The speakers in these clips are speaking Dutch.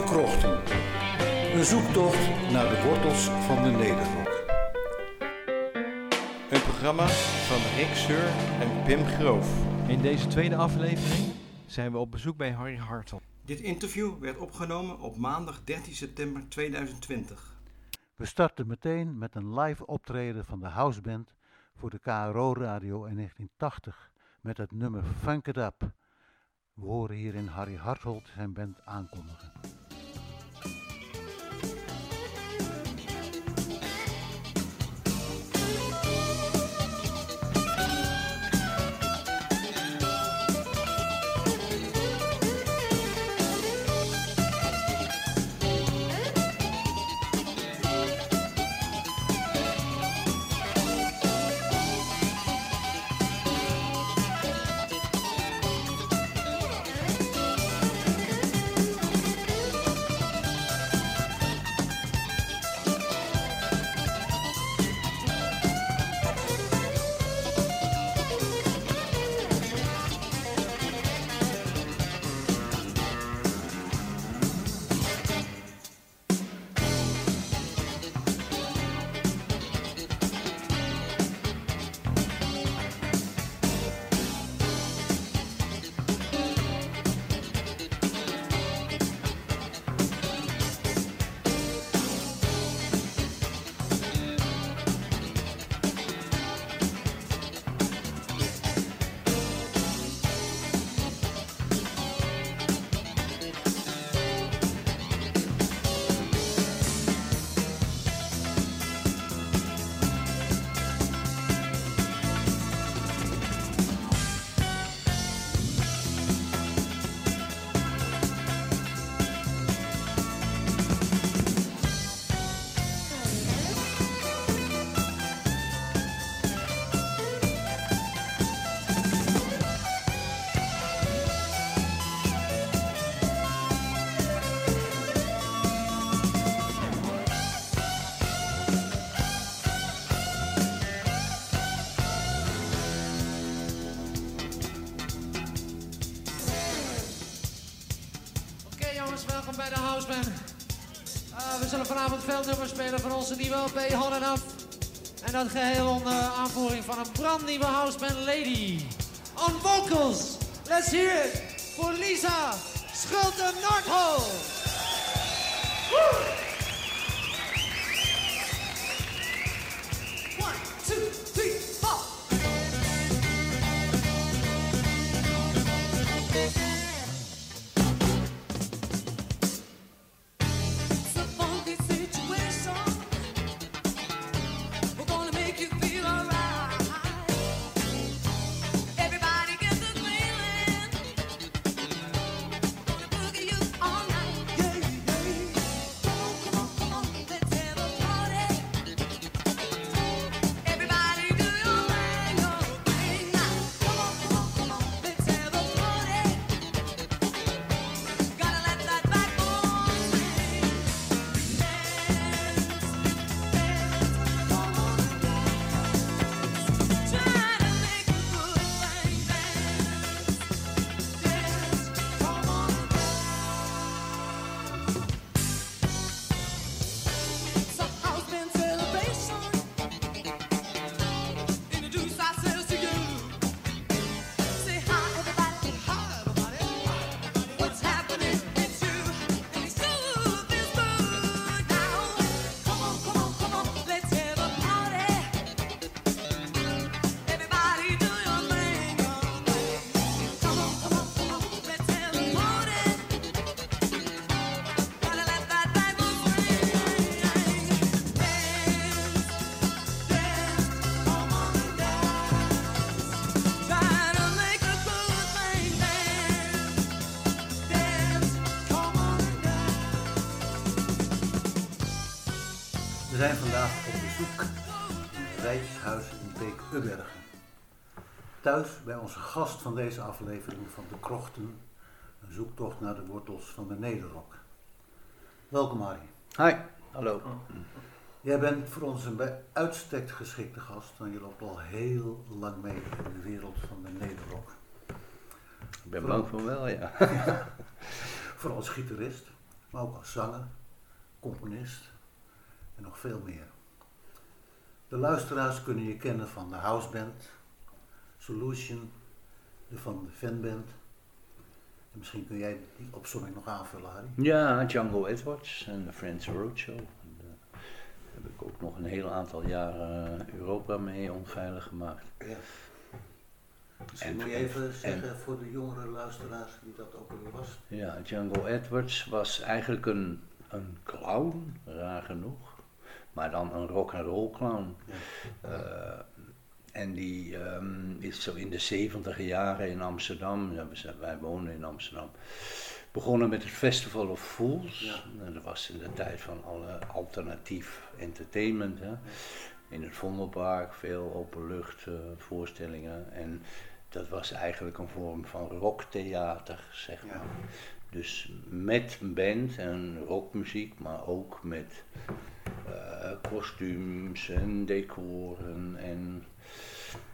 De Krochten. Een zoektocht naar de wortels van de Nederrok. Een programma van Rick Seur en Pim Groof. In deze tweede aflevering zijn we op bezoek bij Harry Hartel. Dit interview werd opgenomen op maandag 13 september 2020. We starten meteen met een live optreden van de houseband voor de KRO Radio in 1980 met het nummer Funk It Up. We horen hierin Harry Harthold zijn band aankondigen. Vanavond veel nummers spelen van onze nieuwe LP Hot Up. En dat geheel onder aanvoering van een brandnieuwe Houseband Lady. On vocals, let's hear it voor Lisa Schulte Noordhol. Thuis bij onze gast van deze aflevering van De Krochten, een zoektocht naar de wortels van de Nederrok. Welkom Harry. Hi, hallo. Jij bent voor ons een bij uitstek geschikte gast, want je loopt al heel lang mee in de wereld van de Nederrok. Ik ben bang van wel, ja. Vooral als gitarist. maar ook als zanger, componist en nog veel meer. De luisteraars kunnen je kennen van de houseband, Solution, de van de fanband. En misschien kun jij die opzomming nog aanvullen, Harry. Ja, Django Edwards en de Friends Roadshow. En, eh, heb ik ook nog een heel aantal jaren eh, Europa mee onveilig gemaakt. Ja. Misschien En- moet je even en- zeggen voor de jongere luisteraars wie dat ook alweer was. Ja, Django Edwards was eigenlijk een, een clown, raar genoeg. Maar dan een rock and roll clown. Ja. Eh, en die ehm, is zo in de 70 jaren in Amsterdam, ja, we zijn- wij wonen in Amsterdam, begonnen met het Festival of Fools. Ja. En dat was in de tijd van alle alternatief entertainment. Hè. In het Vondelpark, veel openlucht eh, voorstellingen. En dat was eigenlijk een vorm van rocktheater, zeg Ja. maar. Dus met band en rockmuziek, maar ook met eh, kostuums en decoren en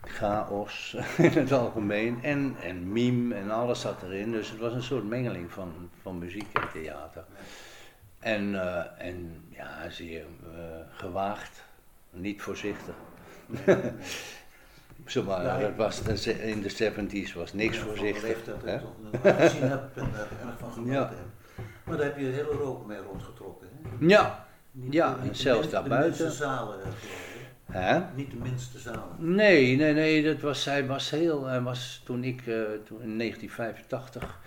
chaos in het algemeen. En, en mime en alles zat erin. Dus het was een soort mengeling van, van muziek en theater. En, eh, en ja, zeer eh, gewaagd, niet voorzichtig. Zomaar, Ja, ik- dat was, dat is- in de 70s was niks Ja, van de voorzichtig. leeftijd ik gezien heb en daar erg van genoten Ja. heb. Maar daar heb je heel Europa mee rondgetrokken. Hè? Ja, Ja, en de zelfs daarbuiten. De zalen, eh. Hè? Niet de minste zalen. Nee, nee, nee, dat was, hij was heel, hij was toen ik, eh, toen in 1985,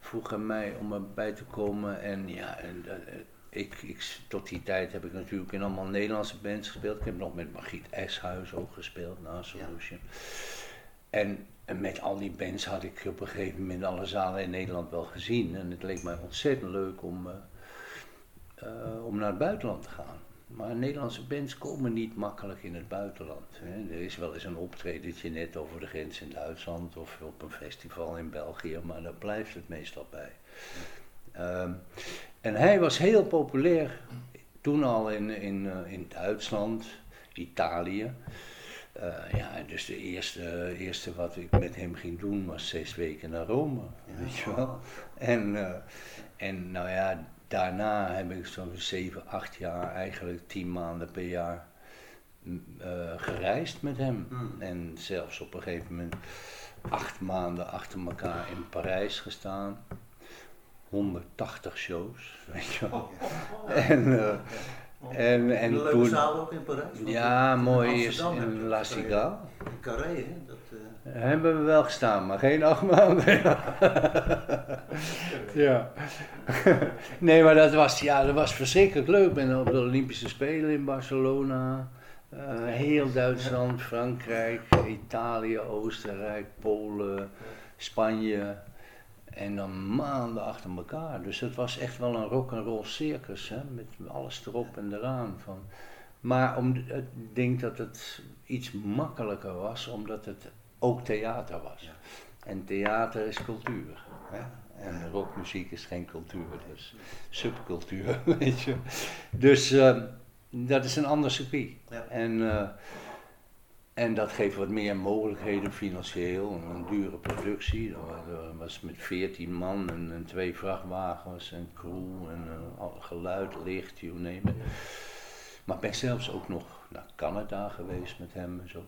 vroeg hij mij om erbij te komen en ja, en, eh, ik, ik, tot die tijd heb ik natuurlijk in allemaal Nederlandse bands gespeeld. Ik heb nog met Margriet Eshuis ook gespeeld na Solution. En, en met al die bands had ik op een gegeven moment alle zalen in Nederland wel gezien en het leek mij ontzettend leuk om, eh, om naar het buitenland te gaan. Maar Nederlandse bands komen niet makkelijk in het buitenland. Hè. Er is wel eens een optredentje net over de grens in Duitsland of op een festival in België, maar daar blijft het meestal bij. Ehm, en hij was heel populair toen al in, in, eh, in Duitsland, Italië. Eh, ja, dus de eerste, eerste wat ik met hem ging doen was zes weken naar Rome, weet je wel. En, eh, en nou ja, daarna heb ik zo'n zeven, acht jaar, eigenlijk tien maanden per jaar eh, gereisd met hem. Mm. En zelfs op een gegeven moment acht maanden achter elkaar in Parijs gestaan. 180 shows, weet je wel. En, eh, en, en een leuke toen... zaal ook in Parijs. Ja, mooi is in La. Cigale. In Carré, hè? Hebben we wel gestaan, maar geen acht maanden. ja. nee, maar dat was, ja, dat was verschrikkelijk leuk. Ik ben op de Olympische Spelen in Barcelona. eh, heel Duitsland, Frankrijk, Italië, Oostenrijk, Polen, Spanje. En dan maanden achter elkaar. Dus het was echt wel een rock'n'roll circus. Hè, met alles erop en eraan. Van. Maar om, ik denk dat het iets makkelijker was, omdat het ook theater was. En theater is cultuur. Hè? En rockmuziek is geen cultuur, dus subcultuur, weet je. Dus eh, dat is een ander circuit. Ja. En, eh, en dat geeft wat meer mogelijkheden financieel. Een dure productie. Dat wa- dat was met 14 man en, en twee vrachtwagens en crew en eh, geluid, licht, you name it. Maar ik ben zelfs ook nog naar Canada geweest met hem en zo.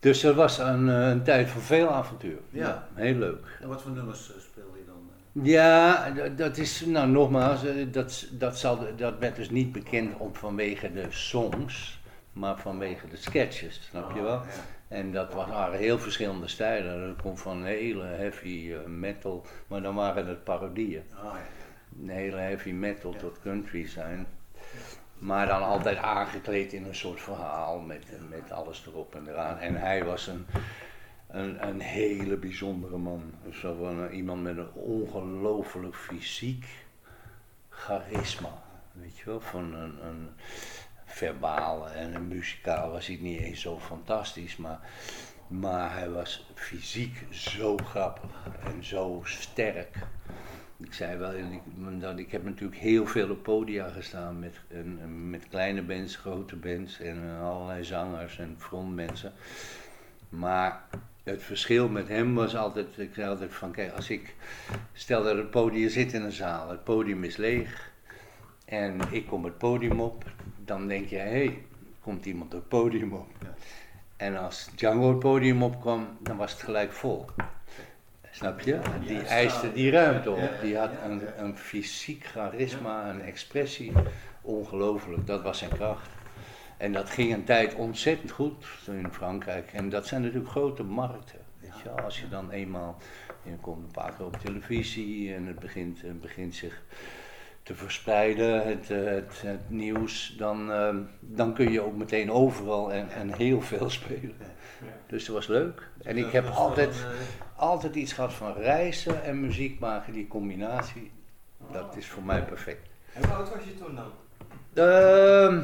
Dus dat was een, eh, een tijd van veel avontuur. Ja. heel leuk. en wat voor nummers eh, speelde je dan? eh? Ja, dat is, nou nogmaals, dat, dat, zal, dat werd dus niet bekend om vanwege de songs, maar vanwege de sketches, snap je wel? Oh, Ja. En dat waren heel verschillende stijlen. Dat komt van hele heavy metal, maar dan waren het parodieën. Oh, ja. Een hele heavy metal tot country zijn. Maar dan altijd aangekleed in een soort verhaal met, met alles erop en eraan. En hij was een, een, een hele bijzondere man. Zo eh, iemand met een ongelooflijk fysiek charisma. Weet je wel, van een, een verbaal en een muzikaal was hij niet eens zo fantastisch. Maar, maar hij was fysiek zo grappig en zo sterk. Ik zei wel, ik, dat ik heb natuurlijk heel veel op podia gestaan met, en- met kleine bands, grote bands en allerlei zangers en frontmensen. Maar het verschil met hem was altijd, ik zei altijd van, kijk, als ik, stel dat het podium zit in een zaal, het podium is leeg en ik kom het podium op, dan denk je, hé, hey, komt iemand het podium op. Ja. En als Django het podium opkwam, dan was het gelijk vol. Snap je? Die eiste die ruimte op. Die had een, een fysiek charisma, een expressie. Ongelooflijk, dat was zijn kracht. En dat ging een tijd ontzettend goed in Frankrijk. En dat zijn natuurlijk grote markten. Weet je, als je dan eenmaal, je komt een paar keer op televisie en het begint, het begint zich te verspreiden, het, het, het nieuws, dan, eh, dan kun je ook meteen overal en, en heel veel spelen. Dus dat was leuk. En ik heb altijd, altijd iets gehad van reizen en muziek maken, die combinatie, dat is voor mij perfect. En hoe oud was je toen dan? Ehm,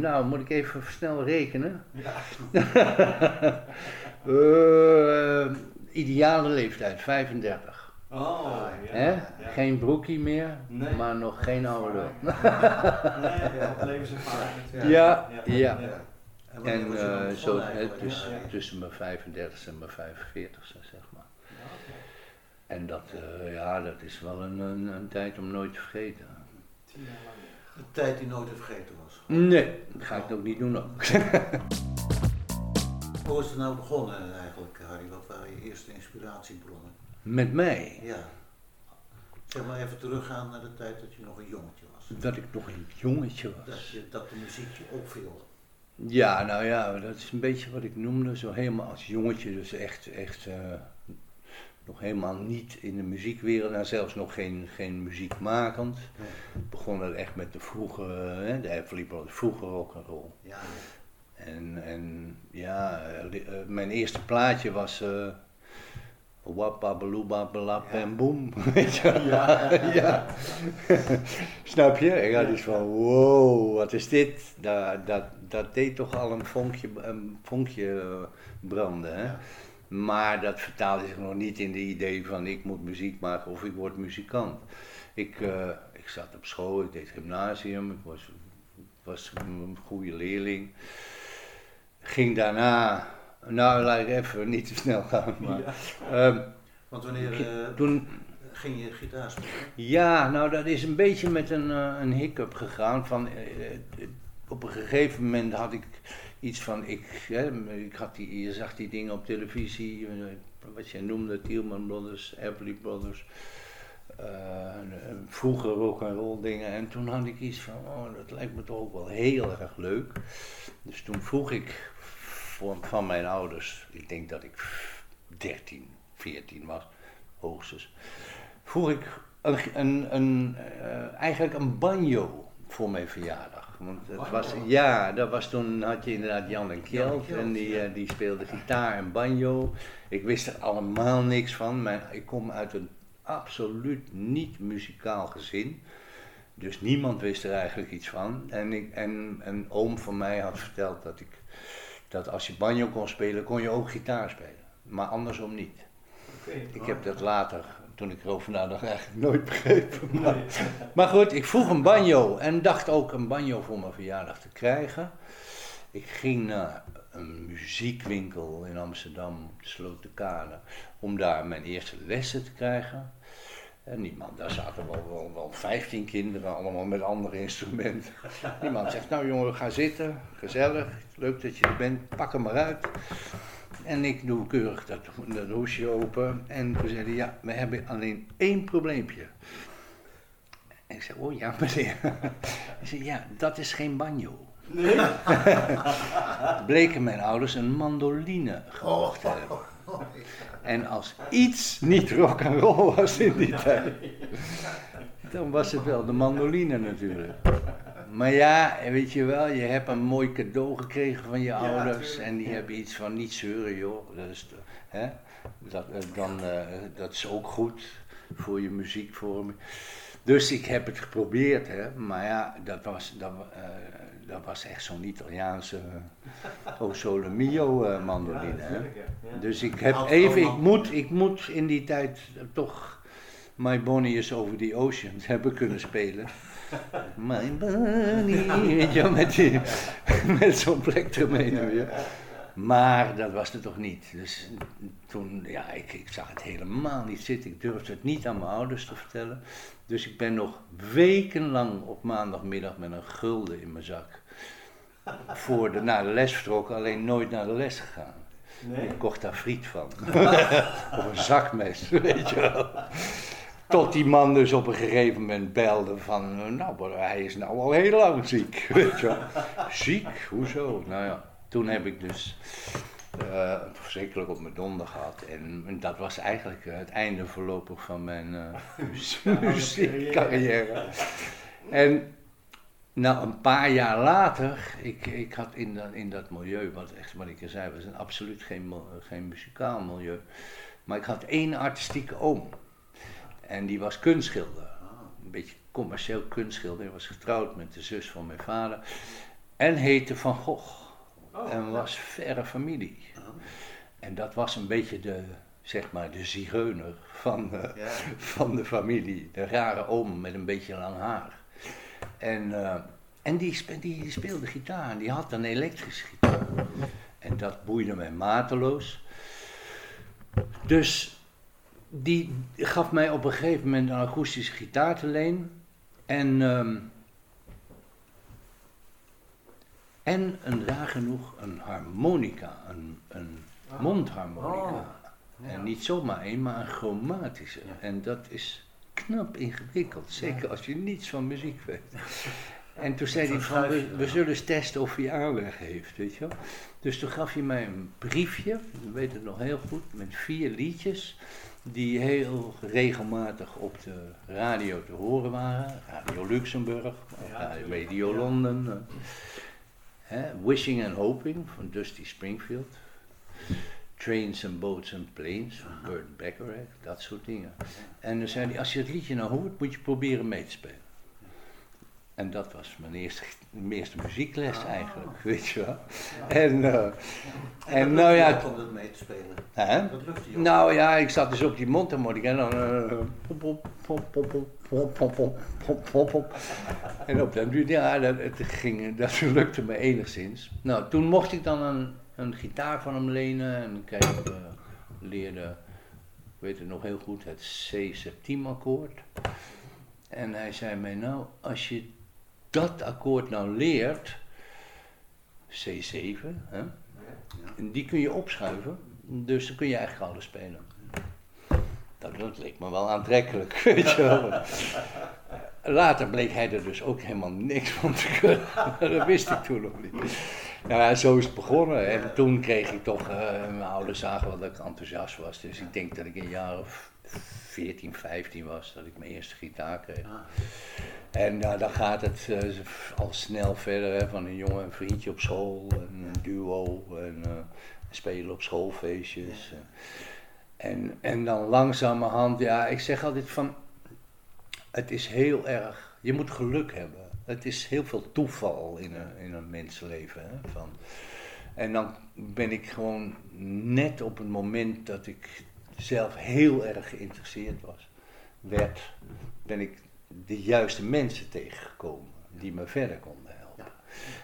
nou, moet ik even snel rekenen. Eh, ideale leeftijd, 35. Oh, ja. Ja. Geen broekie meer, Nee. maar nog geen oude. Nee, ja, levenservaring natuurlijk. Ja, ja. En, begonnen zo, hè, tussen, Ja. tussen mijn 35 en mijn 45, zeg maar. Ja. En dat, eh, ja, dat is wel een, een, een tijd om nooit te vergeten. Een tijd die nooit te vergeten was. Nee, dat ga ik ook niet doen ook. Hoe is het nou begonnen eigenlijk, Harry? Wat waren je eerste inspiratiebronnen? Met mij, Ja. Zeg maar even teruggaan naar de tijd dat je nog een jongetje was. dat ik nog een jongetje Dat, was. je, dat de muziek je opviel. Ja, nou ja, dat is een beetje wat ik noemde, zo helemaal als jongetje, dus echt, echt eh, nog helemaal niet in de muziekwereld en zelfs nog geen, geen muziekmakend. Ik begon het echt met de vroege, hè, de Everly Brothers, vroege rock'n'roll. Ja, En, en ja, eh, eh, mijn eerste plaatje was Wappa Beluba Belap Ja. en boem. Weet je wel? ja. Snap je? Ik had iets van, wow, wat is dit? Dat, dat, dat deed toch al een vonkje, een vonkje eh, branden. Hè? Ja. Maar dat vertaalde zich nog niet in de idee van ik moet muziek maken of ik word muzikant. Ik, eh, ik zat op school, ik deed gymnasium, ik was, was een goede leerling. Ging daarna, nou laat ik even niet te snel gaan, maar ehm, Want wanneer eh, toen, ging je gitaar spelen? ja, nou dat is een beetje met een, eh, een hiccup gegaan. Van, eh, op een gegeven moment had ik iets van, ik, hè, ik had die, je zag die dingen op televisie, wat jij noemde, Tielman Brothers, Everly Brothers. vroeger rock and roll dingen. En toen had ik iets van, oh, dat lijkt me toch ook wel heel erg leuk. Dus toen vroeg ik voor, van mijn ouders, ik denk dat ik 13, 14 was, hoogstens vroeg ik een, een, een, eh, eigenlijk een banjo voor mijn verjaardag. Want het was, ja, dat was toen had je inderdaad Jan en Kjeld en die, eh, die speelde gitaar en banjo. Ik wist er allemaal niks van. Mijn, ik kom uit een absoluut niet muzikaal gezin. Dus niemand wist er eigenlijk iets van. En, ik, en een oom van mij had verteld dat, ik, dat als je banjo kon spelen, kon je ook gitaar spelen. Maar andersom niet. Ik heb dat later, toen ik erover nadacht, eigenlijk nooit begrepen. Maar, maar goed, ik vroeg een banjo en dacht ook een banjo voor mijn verjaardag te krijgen. Ik ging naar een muziekwinkel in Amsterdam, op de Slotenkade, om daar mijn eerste lessen te krijgen. En niemand, daar zaten wel, wel, wel 15 kinderen, allemaal met andere instrumenten. Niemand zegt, nou jongen, ga zitten, gezellig, leuk dat je er bent, pak hem maar uit. En ik doe keurig dat, dat hoesje open. En toen zei hij, ja, we hebben alleen één probleempje. En ik zei, oh ja meneer. Hij zei, ja, dat is geen banjo. Bleken mijn ouders een mandoline gekocht te hebben. En als iets niet rock and roll was in die tijd, dan was het wel de mandoline natuurlijk. Maar ja, weet je wel, je hebt een mooi cadeau gekregen van je ouders en die hebben iets van niet zeuren joh. Dat is, hè? Dat, eh, dan, eh, dat is ook goed voor je muziekvorming. Dus ik heb het geprobeerd, hè? maar ja, dat was, dat, eh, dat was echt zo'n Italiaanse uh, O Sole Mio eh, mandoline. hè? Dus ik heb even, ik moet, ik moet in die tijd toch My Bonnie is Over the Ocean hebben kunnen spelen. My Bonnie, weet je wel, met, die- met zo'n plek ermee ja. Maar dat was het toch niet. Dus toen, ja, ik, ik zag het helemaal niet zitten. Ik durfde het niet aan mijn ouders te vertellen. Dus ik ben nog wekenlang op maandagmiddag met een gulden in mijn zak. Voor de, naar de les vertrokken, alleen nooit naar de les gegaan. Ik kocht daar friet van. of een zakmes, weet je wel. Tot die man dus op een gegeven moment belde van, nou, hij is nou al heel lang ziek, weet je wel. Ziek? Hoezo? Nou ja, toen heb ik dus eh, verschrikkelijk op mijn donder gehad. En, en dat was eigenlijk eh, het einde voorlopig van mijn eh muziekcarrière. En nou, een paar jaar later, ik, ik had in dat, in dat milieu, wat echt wat ik er zei, was een absoluut geen, geen muzikaal milieu. Maar ik had één artistieke oom. En die was kunstschilder. Een beetje commercieel kunstschilder. Hij was getrouwd met de zus van mijn vader. En heette Van Gogh. En was verre familie. En dat was een beetje de, zeg maar, de zigeuner van, Ja. van de familie. De rare oom met een beetje lang haar. En, eh, en die, spe- die speelde gitaar. En die had een elektrische gitaar. En dat boeide mij mateloos. Dus die gaf mij op een gegeven moment een akoestische gitaar te leen. En, ehm, en een raar genoeg een harmonica, een, een mondharmonica. En niet zomaar één, maar een chromatische. En dat is knap ingewikkeld, zeker als je niets van muziek weet. En toen zei hij van, we, we zullen eens testen of hij aanleg heeft, weet je wel. Dus toen gaf hij mij een briefje, ik weet het nog heel goed, met vier liedjes die heel regelmatig op de radio te horen waren. Radio Luxemburg, Radio Londen, eh, hè, Wishing and Hoping van Dusty Springfield. Trains and Boats and Planes van Burt Bacharach, dat soort dingen. En dan zei hij, als je het liedje nou hoort, moet je proberen mee te spelen. En dat was mijn eerste, eerste muziekles eigenlijk, weet je wel. En, uh, ja. en, nou ja. om dat mee te spelen. Hè? Dat lukte Nou ja, ik zat dus op die mondharmonica en dan. pop. en op dat duur, ja, dat, het ging, dat lukte me enigszins. Nou, toen mocht ik dan een, een gitaar van hem lenen en ik leerde, ik weet het nog heel goed, het C-septiemakkoord. En hij zei mij, nou, als je dat akkoord nou leert, C7, hè, en die kun je opschuiven, dus dan kun je eigenlijk alles spelen. Dat, dat leek me wel aantrekkelijk, weet je wel. Later bleek hij er dus ook helemaal niks van te kunnen. dat wist ik toen nog niet. Nou ja, zo is het begonnen. En toen kreeg ik toch, eh, mijn ouders zagen wel dat ik enthousiast was. Dus ik denk dat ik een jaar of 14, 15 was, dat ik mijn eerste gitaar kreeg. En nou, dan gaat het eh, al snel verder, hè, van een jongen en vriendje op school, en een duo, en eh, spelen op schoolfeestjes. eh. En, en dan langzamerhand, ja, ik zeg altijd van, het is heel erg, je moet geluk hebben. Het is heel veel toeval in een, in een mensenleven. Hè, van. En dan ben ik gewoon net op het moment dat ik zelf heel erg geïnteresseerd was, werd, ben ik de juiste mensen tegengekomen die me verder konden helpen.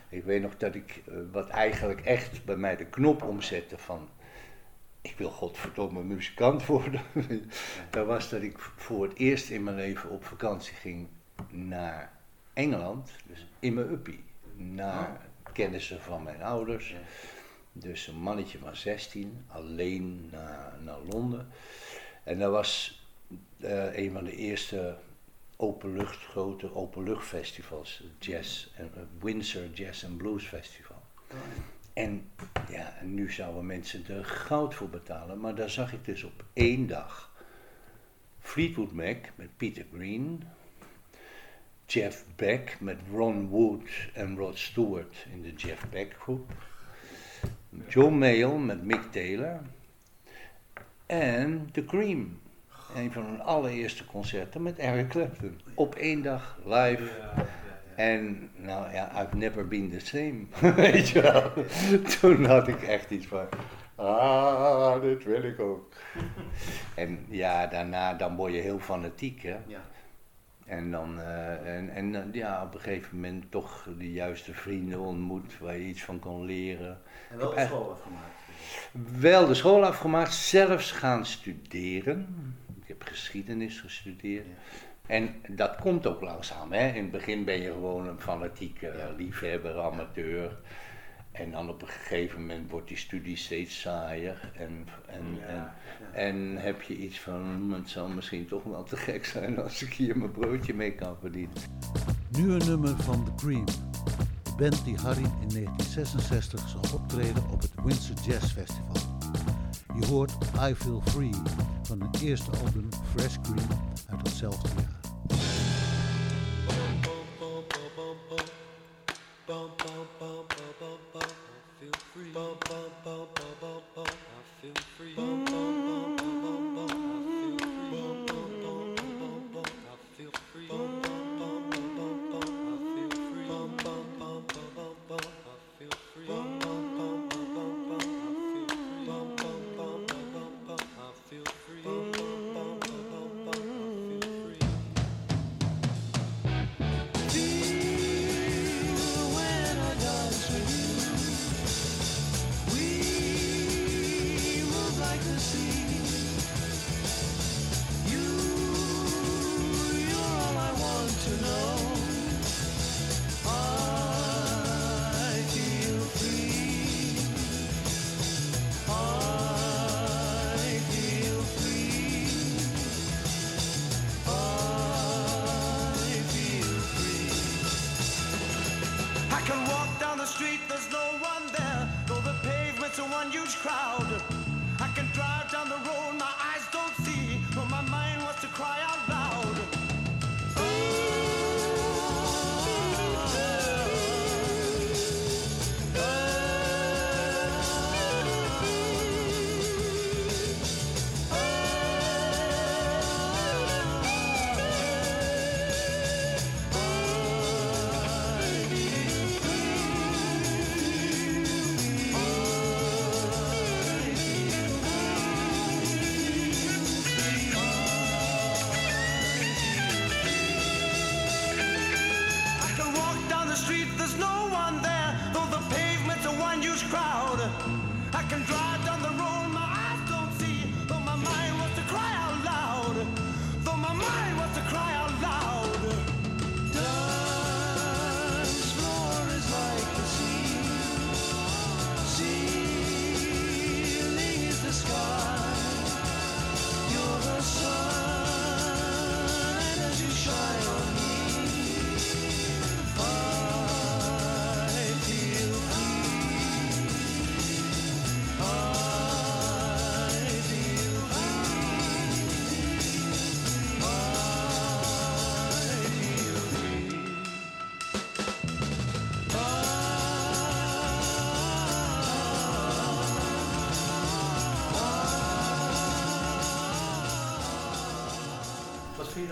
Ik weet nog dat ik, eh, wat eigenlijk echt bij mij de knop omzette van, ik wil godverdomme muzikant worden. dat was dat ik voor het eerst in mijn leven op vakantie ging naar Engeland, dus in mijn uppie, naar kennissen van mijn ouders. Dus een mannetje van 16, alleen naar, naar Londen. En dat was eh, een van de eerste openlucht, grote openluchtfestivals, jazz, en, eh, Windsor Jazz and Blues Festival. En ja, en nu zouden mensen er goud voor betalen, maar daar zag ik dus op één dag Fleetwood Mac met Peter Green, Jeff Beck met Ron Wood en Rod Stewart in de Jeff Beck groep, John Mayall met Mick Taylor en The Cream. Een van hun allereerste concerten met Eric Clapton. Op één dag live. En nou ja, I've never been the same. Weet je wel. Toen had ik echt iets van. Ah, dit wil ik ook. En ja, daarna dan word je heel fanatiek, hè. Ja. En dan, eh, en, en eh, ja, op een gegeven moment toch de juiste vrienden ontmoet waar je iets van kon leren. En wel de school afgemaakt. Wel de school afgemaakt, zelfs gaan studeren. Ik heb geschiedenis gestudeerd. Ja. En dat komt ook langzaam. Hè? In het begin ben je gewoon een fanatieke liefhebber, amateur. En dan op een gegeven moment wordt die studie steeds saaier. En, en, Ja, en. En heb je iets van, "Hm, het zal misschien toch wel te gek zijn als ik hier mijn broodje mee kan verdienen. Nu een nummer van The Cream. De band die Harry in 1966 zal optreden op het Windsor Jazz Festival. Je hoort I Feel Free van hun eerste album Fresh Cream uit datzelfde jaar.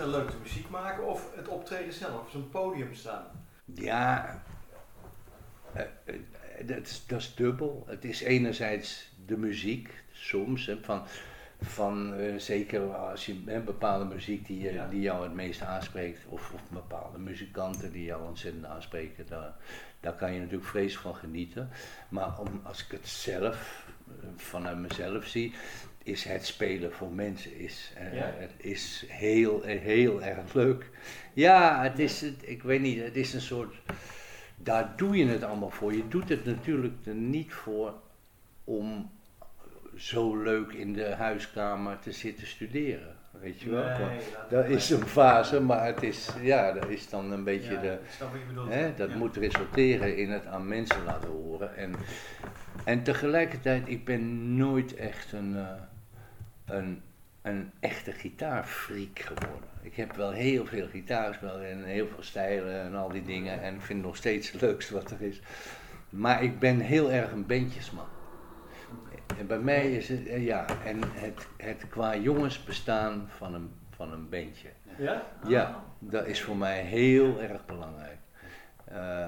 Leuk, de muziek maken of het optreden zelf, op zo'n podium staan? Ja, eh, eh, dat, is, dat is dubbel. Het is enerzijds de muziek, soms, hè, van, van eh, zeker als je hè, bepaalde muziek die, Ja. die jou het meest aanspreekt, of, of bepaalde muzikanten die jou ontzettend aanspreken, daar, daar kan je natuurlijk vreselijk van genieten. Maar om, als ik het zelf, vanuit mezelf zie, is het spelen voor mensen is, eh, Ja. het is heel, heel erg leuk. Ja, het is, het, ik weet niet, het is een soort, daar doe je het allemaal voor. Je doet het natuurlijk er niet voor om zo leuk in de huiskamer te zitten studeren. Weet je wel? Dat is een fase, maar het is, ja, dat is dan een beetje de, bedoelt. Hè, dat Ja. moet resulteren in het aan mensen laten horen. En, en tegelijkertijd, ik ben nooit echt een, eh, een, een echte gitaarfreak geworden. Ik heb wel heel veel gitaarspel en heel veel stijlen en al die dingen. En ik vind nog steeds het leukste wat er is. Maar ik ben heel erg een bandjesman. En bij mij is het, eh, ja, en het, het qua jongens bestaan van een, van een bandje. Ja? Ja, dat is voor mij heel erg belangrijk. Eh,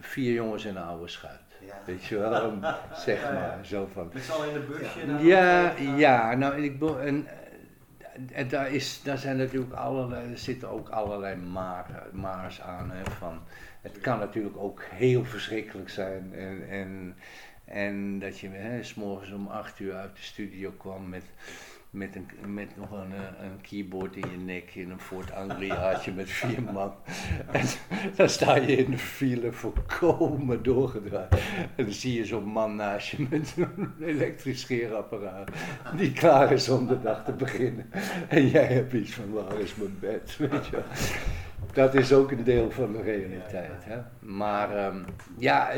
vier jongens in een oude schuit. Ja. Weet je wel, zeg Ja, ja. maar, zo van. Met z'n allen in de busje. Ja, optreden. ja, nou, ik, en, eh, en daar, is, daar zijn natuurlijk allerlei, er zitten ook allerlei maar, maars aan. Hè, van, het kan natuurlijk ook heel verschrikkelijk zijn. En, en, en dat je hè, s morgens om acht uur uit de studio kwam met, met, een, met nog een, eh, een keyboard in je nek in een Ford Angliaatje met vier man. En dan sta je in de file volkomen doorgedraaid. En dan zie je zo'n man naast je met een elektrisch scheerapparaat. Die klaar is om de dag te beginnen. En jij hebt iets van waar is mijn bed, weet je. Dat is ook een deel van de realiteit. Hè? Maar ehm, ja,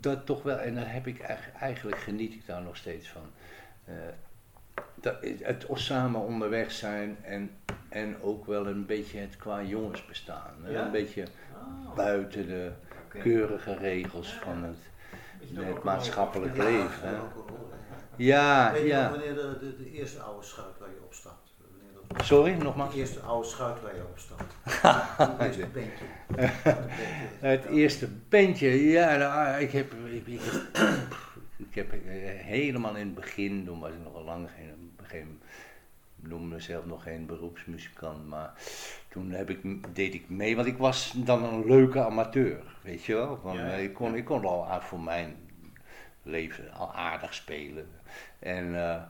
dat toch wel. En daar heb ik eigenlijk, eigenlijk geniet ik daar nog steeds van. Eh, dat, het samen onderweg zijn en, en ook wel een beetje het qua jongens bestaan. Ja? Een beetje Oh, buiten de keurige regels van het, maatschappelijk leven. hè. ja. Ja, Weet je ja. wanneer de, de, de eerste oude schuit waar je op stapt? Wanneer dat? Sorry, nogmaals. De eerste oude schuit waar je op stapt. Het eerste bandje. Het eerste bandje, ja, nou, ik heb, ik, ik, ik heb eh, helemaal in het begin, toen was ik nog lang geen, geen noemde mezelf nog geen beroepsmuzikant, maar toen heb ik, deed ik mee, want ik was dan een leuke amateur, weet je wel. Van, Ja, ja, ik, kon, ik kon al voor mijn leven al aardig spelen. En, eh,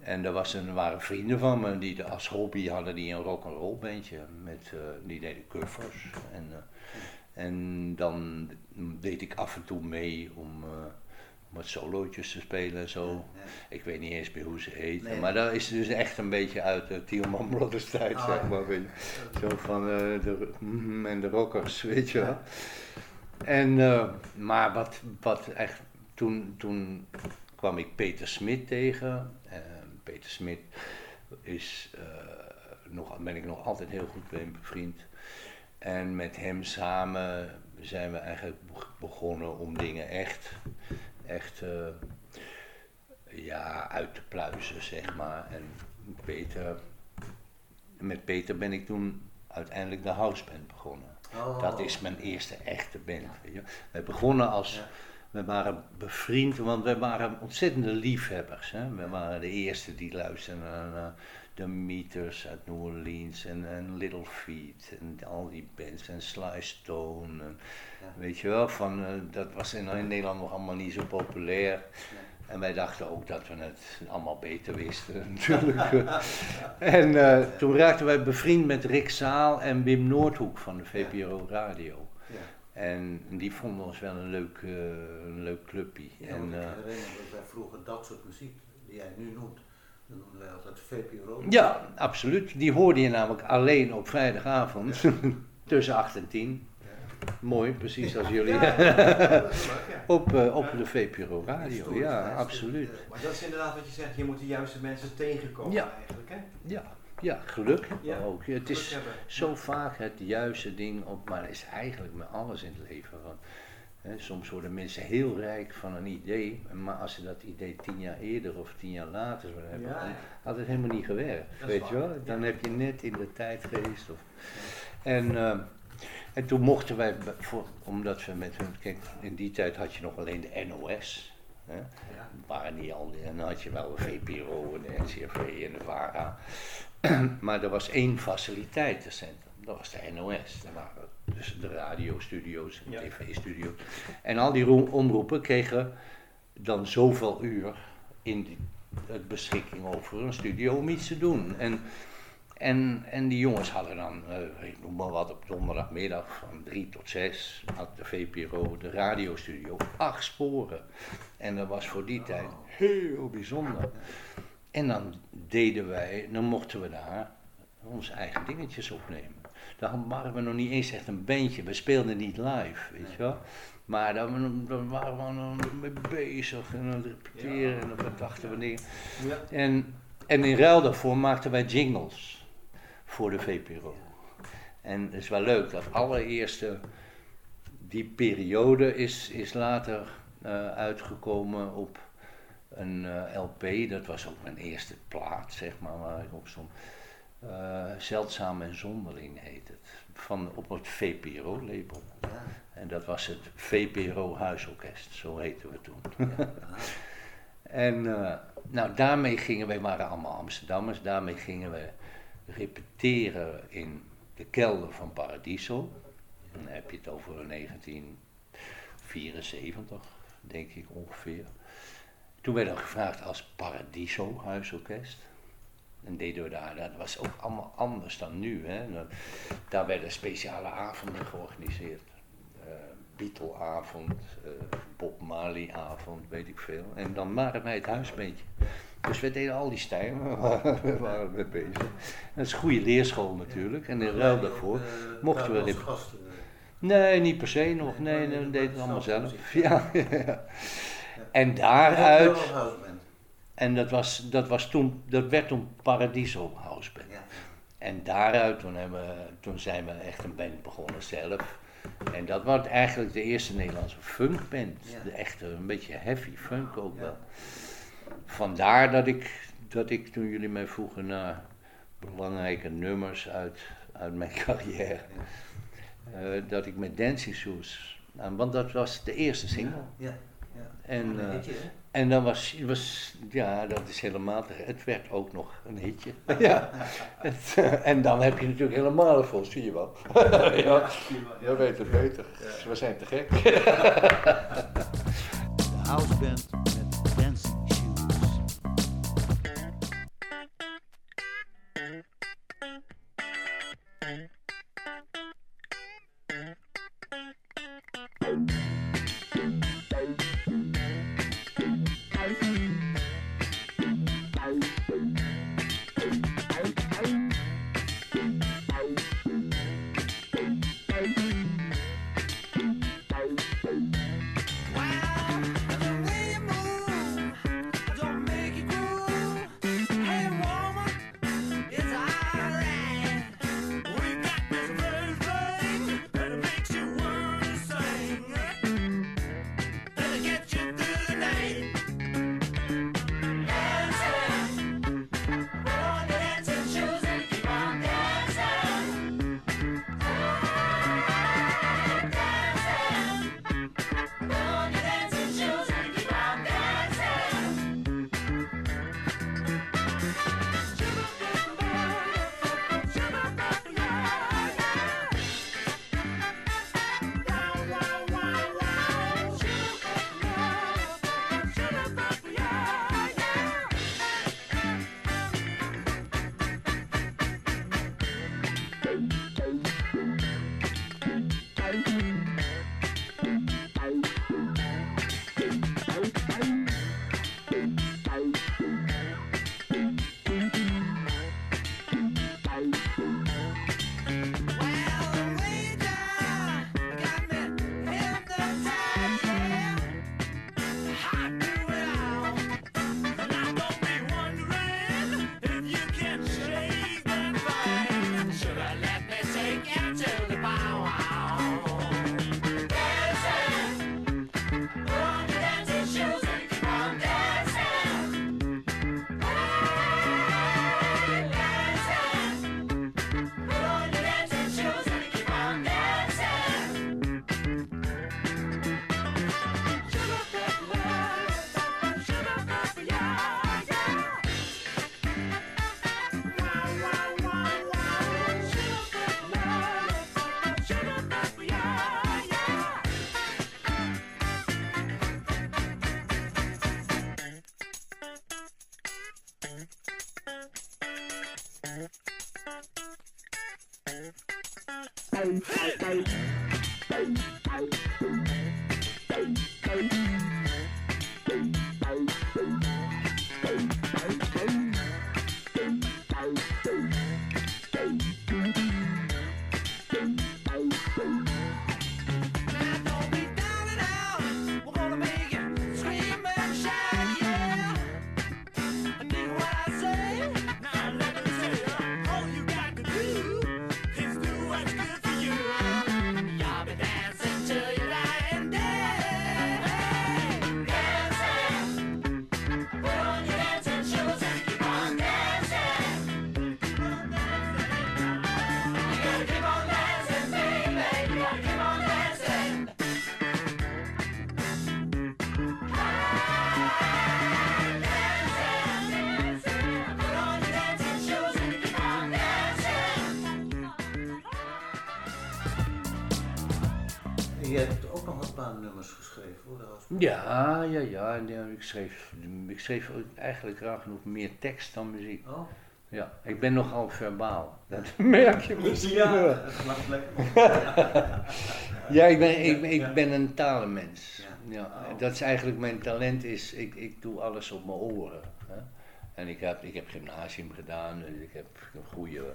en er, was een, waren vrienden van me die de- als hobby hadden die een rock'n'roll bandje, met, eh, die deden covers. En, en dan deed ik af en toe mee om, om wat solootjes te spelen en zo. Ja. Ik weet niet eens meer hoe ze heet. Nee. Maar dat is dus echt een beetje uit de Tielman Brothers tijd, Ah, zeg maar. weet je. Zo van eh, de mhm en de rockers, weet je wel. En, eh, maar wat, wat echt, toen, toen kwam ik Peter Smit tegen. Eh, Peter Smit is, eh, nog, ben ik nog altijd heel goed mee bevriend. En met hem samen zijn we eigenlijk be- begonnen om dingen echt, echt eh, ja, uit te pluizen, zeg maar. En Peter, met Peter ben ik toen uiteindelijk de houseband begonnen. Oh. Dat is mijn eerste echte band. Weet je. We begonnen als, Ja. we waren bevriend, want we waren ontzettende liefhebbers. Hè. We waren de eerste die luisterden naar de Meters uit New Orleans en, en Little Feet en al die bands en Sly Stone. En. Weet je wel, van, eh, dat was in, Nederland nog allemaal niet zo populair. En wij dachten ook dat we het allemaal beter wisten, natuurlijk. en eh, toen raakten wij bevriend met Rick Zaal en Wim Noordhoek van de VPRO Radio. Ja. En die vonden ons wel een leuk, eh, een leuk clubje. Ja, en, ik herinner me dat wij vroeger dat soort muziek die jij nu noemt, dat noemden wij altijd VPRO. ja, absoluut. Die hoorde je namelijk alleen op vrijdagavond tussen 8 en 10. Mooi, precies als jullie. Op, eh, op de VPRO Radio, ja, absoluut. eh, Maar dat is inderdaad wat je zegt, je moet de juiste mensen tegenkomen Ja. eigenlijk, hè? Ja, ja geluk Ja, ook. Het is hebben. zo vaak het juiste ding op, maar is eigenlijk met alles in het leven. Want, hè, soms worden mensen heel rijk van een idee, maar als ze dat idee tien jaar eerder of tien jaar later zouden hebben, Ja, had het helemaal niet gewerkt. Weet je wel? Dan heb je net in de tijd geweest. Of, en, eh, en toen mochten wij, voor, omdat we met hun, kijk, in die tijd had je nog alleen de NOS. Hè? Ja. waren niet al en dan had je wel de VPRO en de NCRV en de VARA. maar er was één faciliteitencentrum, dat was de NOS. Daar waren dus de radiostudio's en Ja. tv-studio's. En al die ro- omroepen kregen dan zoveel uur in die, het beschikking over een studio om iets te doen. En, en, en die jongens hadden dan, eh, ik noem maar wat, op donderdagmiddag van drie tot zes had de VPRO, de radiostudio, acht sporen. En dat was voor die tijd heel bijzonder. En dan deden wij, dan mochten we daar onze eigen dingetjes opnemen. Dan waren we nog niet eens echt een bandje, we speelden niet live, weet je wel. Maar dan, dan waren we dan mee bezig en het repeteren en dan bedachten we dingen. Ja. En, en in ruil daarvoor maakten wij jingles voor de VPRO. En het is wel leuk, dat allereerste, die periode is, is later eh, uitgekomen op een eh, LP. Dat was ook mijn eerste plaat, zeg maar, waar ik op stond. Eh, Zeldzaam en Zonderling heet het. Van, op het VPRO-label. Ja. En dat was het VPRO Huisorkest, zo heten we toen. Ja. En, Nou, daarmee gingen wij, waren allemaal Amsterdammers, daarmee gingen we repeteren in de kelder van Paradiso. Dan heb je het over 1974, denk ik ongeveer. Toen werden we gevraagd als Paradiso Huisorkest. En deden we daar, dat was ook allemaal anders dan nu. Hè. Daar werden speciale avonden georganiseerd. Eh Beatle-avond, eh, Bob Marley-avond, weet ik veel. En dan waren wij het huisbeentje. Dus we deden al die stijlen, we waren- mee bezig. Dat is een goede leerschool natuurlijk. En in ruil daarvoor mochten we... rep- gasten. Nee, niet per se nog. Nee, nee, we deden het allemaal Zelf. Ja, ja. En Uit. daaruit... En dat, was, dat, was toen, dat werd toen Paradiso House Band. Ja. En daaruit, toen, hebben toen zijn we echt een band begonnen zelf. En dat was eigenlijk de eerste Nederlandse funkband. De echte, een beetje heavy funk ook wel. Vandaar dat ik, dat ik, toen jullie mij vroegen naar belangrijke nummers uit, uit mijn carrière, eh, dat ik met Dancing Shoes, nou, want dat was de eerste single. Ja. ja. En, Een eh, hitje, hè? En dan was, was, ja, dat is helemaal te Het werd ook nog een hitje. ja. Het, eh, en dan heb je natuurlijk helemaal vol, zie je wel. ja, jij weet het beter. We zijn te gek. De houseband met dancing bye, bye. Ja, ja, ja. en, ja, ik, schreef, ik schreef eigenlijk graag genoeg meer tekst dan muziek. Oh, Ja, ik ben nogal verbaal. Dat merk je misschien Ja, wel. ik ben, ik, ik ben een talenmens. Ja. Oh. dat is eigenlijk mijn talent is, ik, ik doe alles op mijn oren. Hè. En ik heb, ik heb gymnasium gedaan, dus ik heb een goede,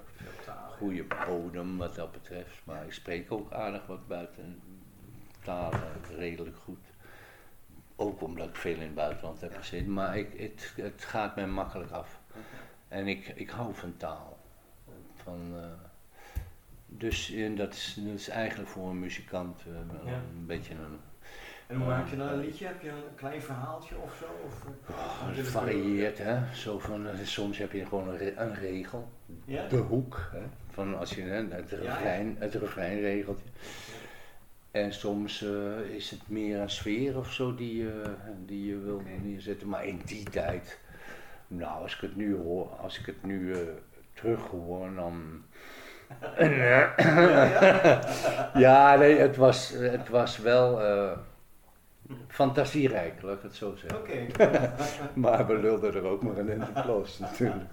goede bodem wat dat betreft. Maar ik spreek ook aardig wat buiten talen, redelijk goed. Ook omdat ik veel in het buitenland heb gezeten, maar ik, het, het gaat mij makkelijk af. En ik, ik hou van taal. Van, eh, dus eh, dat, is, dat is eigenlijk voor een muzikant eh, Ja. een beetje een En hoe maak je dan een liedje? Heb je een klein verhaaltje of zo? Of, eh, Oh, het varieert, hè. Zo van, eh, soms heb je gewoon een, re- een regel, Ja? de hoek, hè. Van als je hè, het, Ja. refrein, het refreinregeltje. En soms eh, is het meer een sfeer of zo die, je die je wil neerzetten. Maar in die tijd, nou, als ik het nu hoor, als ik het nu eh, terug hoor, dan. ja, nee, het was, het was wel eh, fantasierijk, laat ik het zo zeggen. Oké. Maar we lulden er ook maar een in de plas natuurlijk.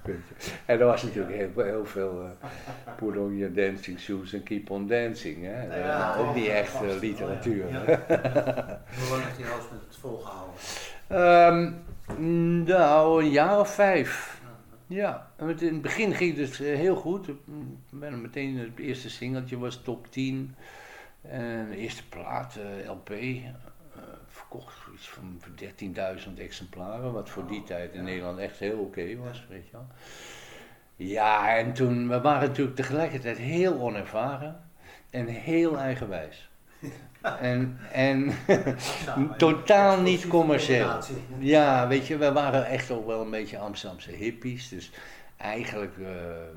En er was natuurlijk heel, heel veel uh, Put on your dancing shoes and keep on dancing. Hè. Ja, ook niet ja, echt vast. eh, Oh, literatuur. ja. hoe lang heeft die Houseband het volgehouden? Ehm, nou, een jaar of vijf. Ja, in het begin ging het eh, heel goed. Ik ben meteen het eerste singeltje was top 10. En de eerste plaat, eh, LP, eh, verkocht iets van 13.000 exemplaren. Wat voor die tijd in Nederland echt heel oké was, weet je wel. Ja, en toen, we waren natuurlijk tegelijkertijd heel onervaren en heel eigenwijs. En, en totaal niet commercieel. Ja, weet je, we waren echt ook wel een beetje Amsterdamse hippies. Dus eigenlijk eh,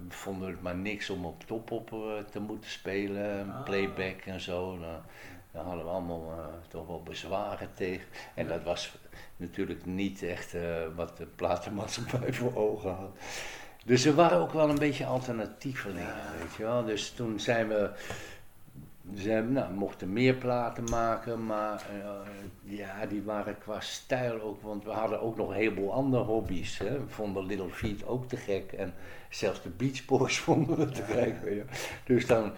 vonden we het maar niks om op top-op eh, te moeten spelen. Ah. Playback en zo. Nou, daar hadden we allemaal eh, toch wel bezwaren tegen. En dat was natuurlijk niet echt eh, wat de platenmaatschappij voor ogen had. Dus we waren ook wel een beetje alternatievelingen, weet je wel. Dus toen zijn we hebben, nou, mochten meer platen maken, maar eh, ja, die waren qua stijl ook, want we hadden ook nog een heleboel andere hobby's. Hè. We vonden Little Feet ook te gek en zelfs de Beach Boys vonden we te gek. weet je. Dus dan,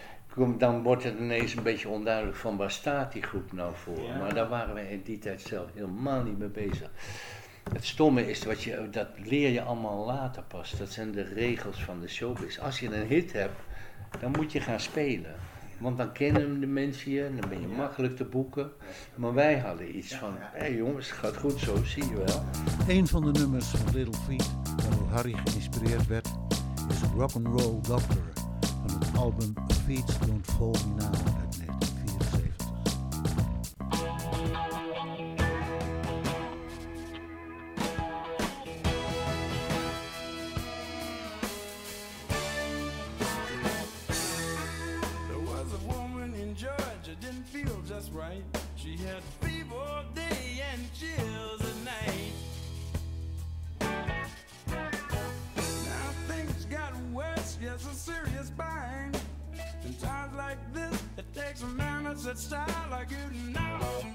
dan wordt het ineens een beetje onduidelijk van waar staat die groep nou voor. Ja. Maar daar waren we in die tijd zelf helemaal niet mee bezig. Het stomme is, wat je, dat leer je allemaal later pas. Dat zijn de regels van de showbiz. Als je een hit hebt, dan moet je gaan spelen. Want dan kennen de mensen je en dan ben je makkelijk te boeken. Maar wij hadden iets van, hé hey jongens, het gaat goed zo, zie je wel. Een van de nummers van Little Feat waardoor Harry geïnspireerd werd is Rock'n'Roll Doctor album Feet Don't Fall Me Now like this, it takes a man that's style like you now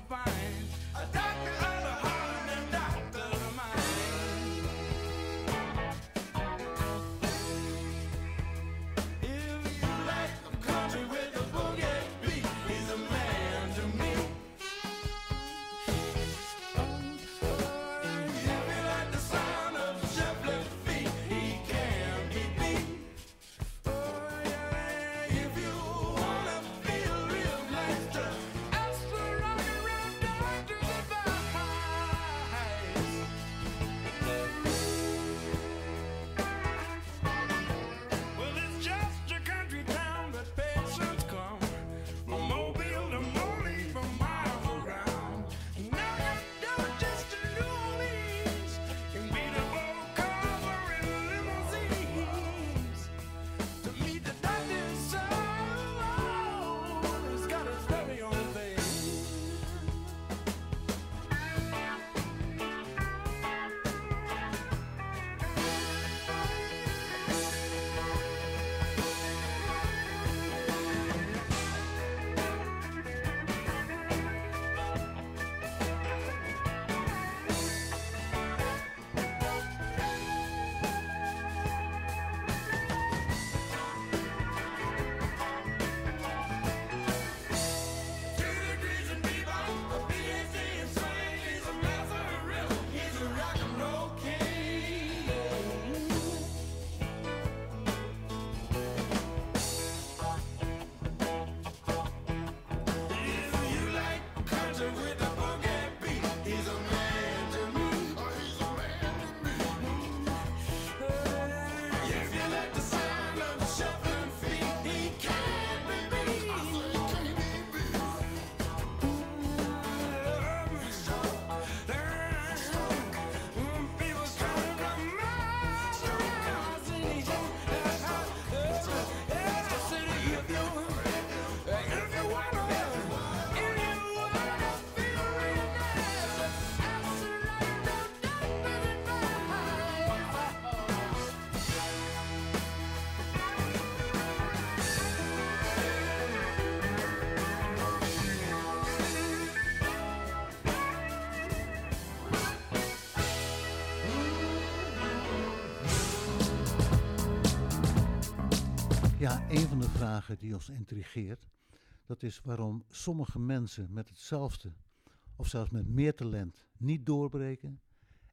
vragen die ons intrigeert, dat is waarom sommige mensen met hetzelfde of zelfs met meer talent niet doorbreken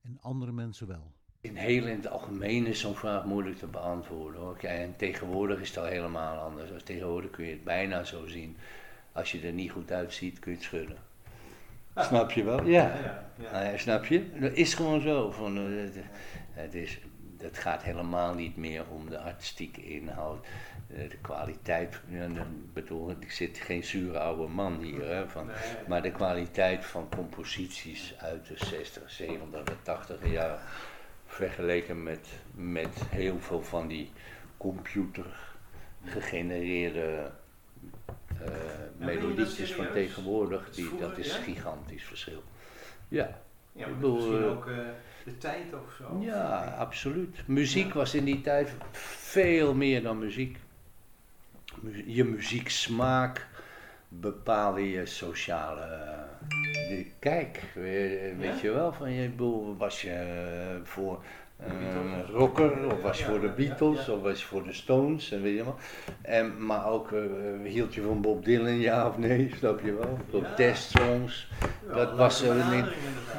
en andere mensen wel. In heel in het algemeen is zo'n vraag moeilijk te beantwoorden hoor. En tegenwoordig is het al helemaal anders. Als tegenwoordig kun je het bijna zo zien. Als je er niet goed uitziet, kun je het schudden. Snap je wel? Ja. Ja, ja. Nou ja, snap je? Dat is gewoon zo. Van, eh, het, het, is, het gaat helemaal niet meer om de artistieke inhoud, de kwaliteit. Ja, bedoel, ik zit geen zure oude man hier, hè, van, Nee. maar de kwaliteit van composities uit de 60, 70, de 80 jaar, vergeleken met, met heel veel van die computer gegenereerde eh, dat melodietjes van tegenwoordig, Dat die, vroeger, dat is ja? gigantisch verschil. Ja, Ja, Ik maar bedoel, misschien eh, ook eh, de tijd of zo. ja, absoluut. Muziek Ja. was in die tijd veel meer dan muziek. Je muzieksmaak bepaalde je sociale eh, kijk. We- Weet je wel, van je boel was je eh, voor een Beatles. rocker, of was je voor de Beatles, of was je voor de Stones, en weet je wel. En, maar ook, eh, hield je van Bob Dylan, ja of nee, snap je wel? Van Ja. Test songs. Wel dat was in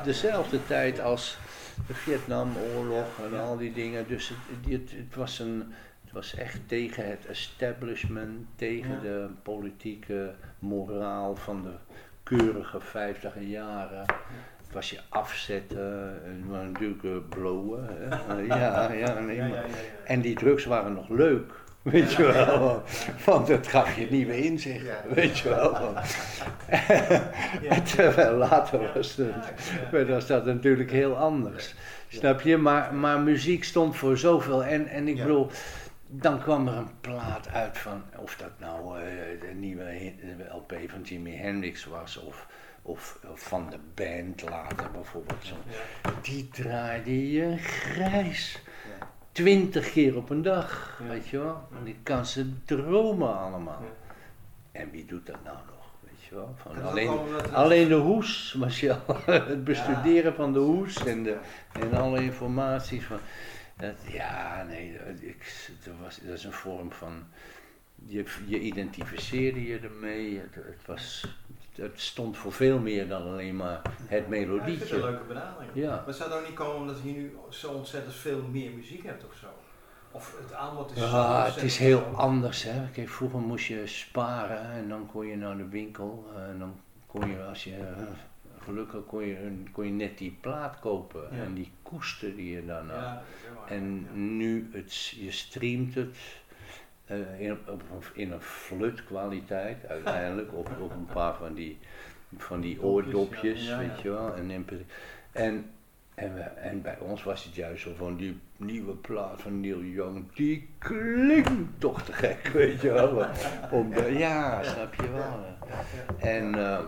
dezelfde tijd als de Vietnamoorlog en al die dingen. Dus het, het, het, was een, was echt tegen het establishment, tegen Ja. de politieke moraal van de keurige vijftiger jaren. Het was je afzetten, en maar natuurlijk eh, blowen. Ja, ja, nee, maar-. En die drugs waren nog leuk. Weet je wel, want dat gaf je nieuwe inzicht, weet je wel. Terwijl later was, het, was dat natuurlijk heel anders. Snap je? Maar, maar muziek stond voor zoveel. En, en ik bedoel, dan kwam er een plaat uit van, of dat nou eh, de nieuwe LP van Jimi Hendrix was, of, of, of van de band later bijvoorbeeld. Zo. Die draaide je grijs. Twintig keer op een dag, weet je wel. Want ik kan ze dromen allemaal. En wie doet dat nou nog, weet je wel? Van alleen, alleen de hoes, Marcel. Het bestuderen van de hoes en, de, en alle informaties van... Dat, ja, nee, dat, ik, dat, was, dat is een vorm van... Je, je identificeerde je ermee. Het, het, was, het stond voor veel meer dan alleen maar het Ja, ik vind het een melodietje. leuke benadering. Ja. Maar het zou dan niet komen omdat je nu zo ontzettend veel meer muziek hebt of zo? Of het aanbod is zo Ja, het is heel anders. Hè. Kijk, vroeger moest je sparen en dan kon je naar de winkel. eh, En dan kon je, als je eh, gelukkig kon je, kon je net die plaat kopen. Ja. En die koester die je dan had. Ja, En nu, het, je streamt het eh, in, op, in een flut kwaliteit uiteindelijk. op, op een paar van die, van die Dopjes, oordopjes, weet je wel. En, MP3. en, en, we, en bij ons was het juist zo van die nieuwe plaat van Neil Young. Die klinkt toch te gek, weet je wel. Om de, ja, snap je wel. En eh,